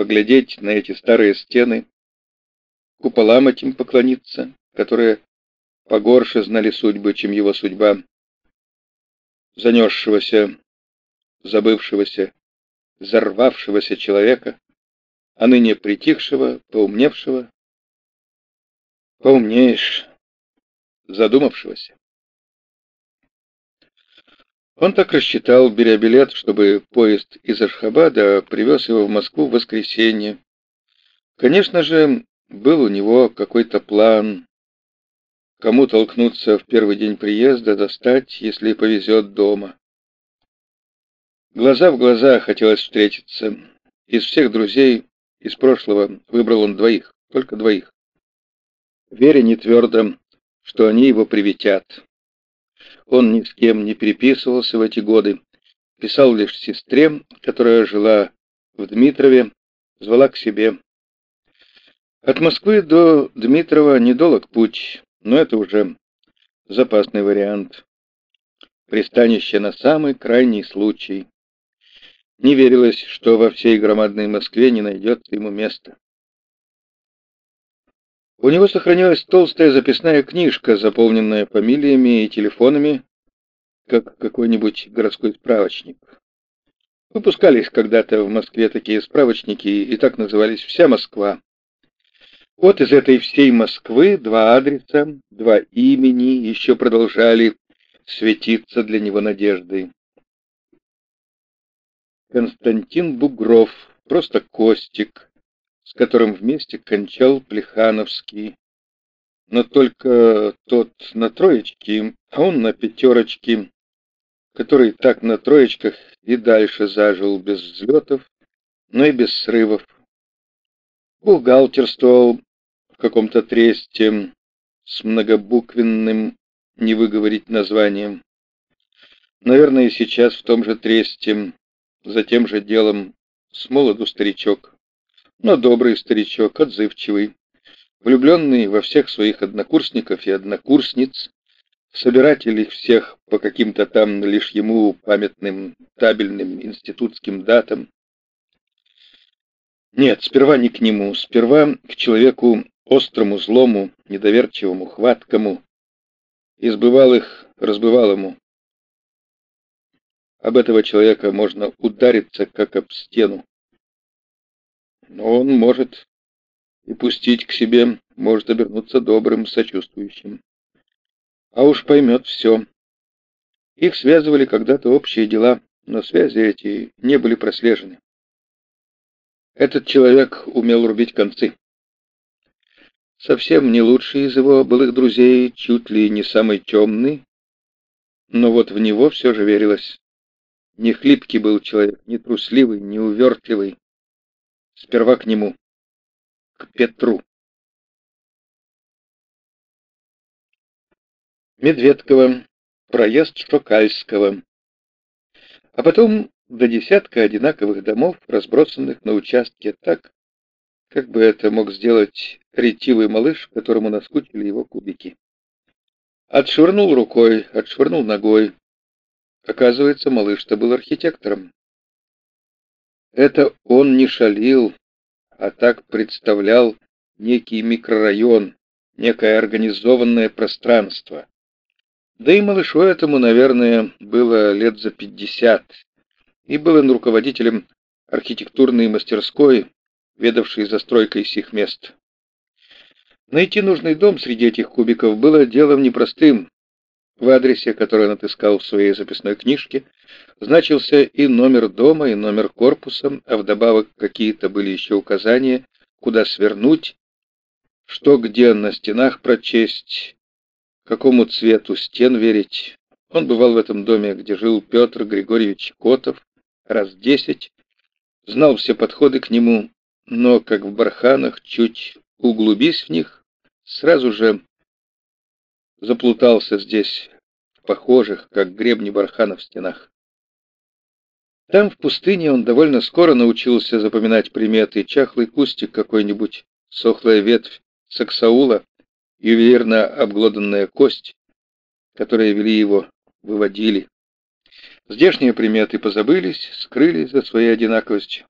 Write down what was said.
поглядеть на эти старые стены, куполам этим поклониться, которые погорше знали судьбы, чем его судьба, занесшегося, забывшегося, взорвавшегося человека, а ныне притихшего, поумневшего, поумнеешь, задумавшегося. Он так рассчитал, беря билет, чтобы поезд из Ашхабада привез его в Москву в воскресенье. Конечно же, был у него какой-то план, кому толкнуться в первый день приезда, достать, если повезет дома. Глаза в глаза хотелось встретиться. Из всех друзей из прошлого выбрал он двоих, только двоих. Веря не твердо, что они его приветят. Он ни с кем не переписывался в эти годы, писал лишь сестре, которая жила в Дмитрове, звала к себе. От Москвы до Дмитрова недолг путь, но это уже запасный вариант. Пристанище на самый крайний случай. Не верилось, что во всей громадной Москве не найдется ему места. У него сохранилась толстая записная книжка, заполненная фамилиями и телефонами, как какой-нибудь городской справочник. Выпускались когда-то в Москве такие справочники, и так назывались «Вся Москва». Вот из этой всей Москвы два адреса, два имени еще продолжали светиться для него надеждой. Константин Бугров, просто Костик, с которым вместе кончал Плехановский. Но только тот на троечке, а он на пятерочке, который так на троечках и дальше зажил без взлетов, но и без срывов. Бухгалтерствовал в каком-то тресте с многобуквенным, не выговорить названием. Наверное, и сейчас в том же тресте, за тем же делом, с молоду старичок но добрый старичок, отзывчивый, влюбленный во всех своих однокурсников и однокурсниц, собиратель их всех по каким-то там лишь ему памятным табельным институтским датам. Нет, сперва не к нему, сперва к человеку острому, злому, недоверчивому, хваткому, избывал их, разбывал ему. Об этого человека можно удариться, как об стену но он может и пустить к себе, может обернуться добрым, сочувствующим. А уж поймет все. Их связывали когда-то общие дела, но связи эти не были прослежены. Этот человек умел рубить концы. Совсем не лучший из его былых друзей, чуть ли не самый темный, но вот в него все же верилось. Не хлипкий был человек, не трусливый, не увертливый, Сперва к нему, к Петру. Медведково, проезд Шокальского. А потом до десятка одинаковых домов, разбросанных на участке так, как бы это мог сделать ретивый малыш, которому наскучили его кубики. Отшвырнул рукой, отшвырнул ногой. Оказывается, малыш-то был архитектором. Это он не шалил, а так представлял некий микрорайон, некое организованное пространство. Да и малышу этому, наверное, было лет за пятьдесят, и был он руководителем архитектурной мастерской, ведавшей застройкой сих мест. Найти нужный дом среди этих кубиков было делом непростым, в адресе, который он отыскал в своей записной книжке, значился и номер дома, и номер корпуса, а вдобавок какие-то были еще указания, куда свернуть, что где на стенах прочесть, какому цвету стен верить. Он бывал в этом доме, где жил Петр Григорьевич Котов, раз десять, знал все подходы к нему, но, как в барханах, чуть углубись в них, сразу же заплутался здесь, в похожих, как гребни бархана в стенах. Там, в пустыне, он довольно скоро научился запоминать приметы. Чахлый кустик какой-нибудь, сохлая ветвь саксаула, ювелирно обглоданная кость, которые вели его, выводили. Здешние приметы позабылись, скрылись за своей одинаковостью.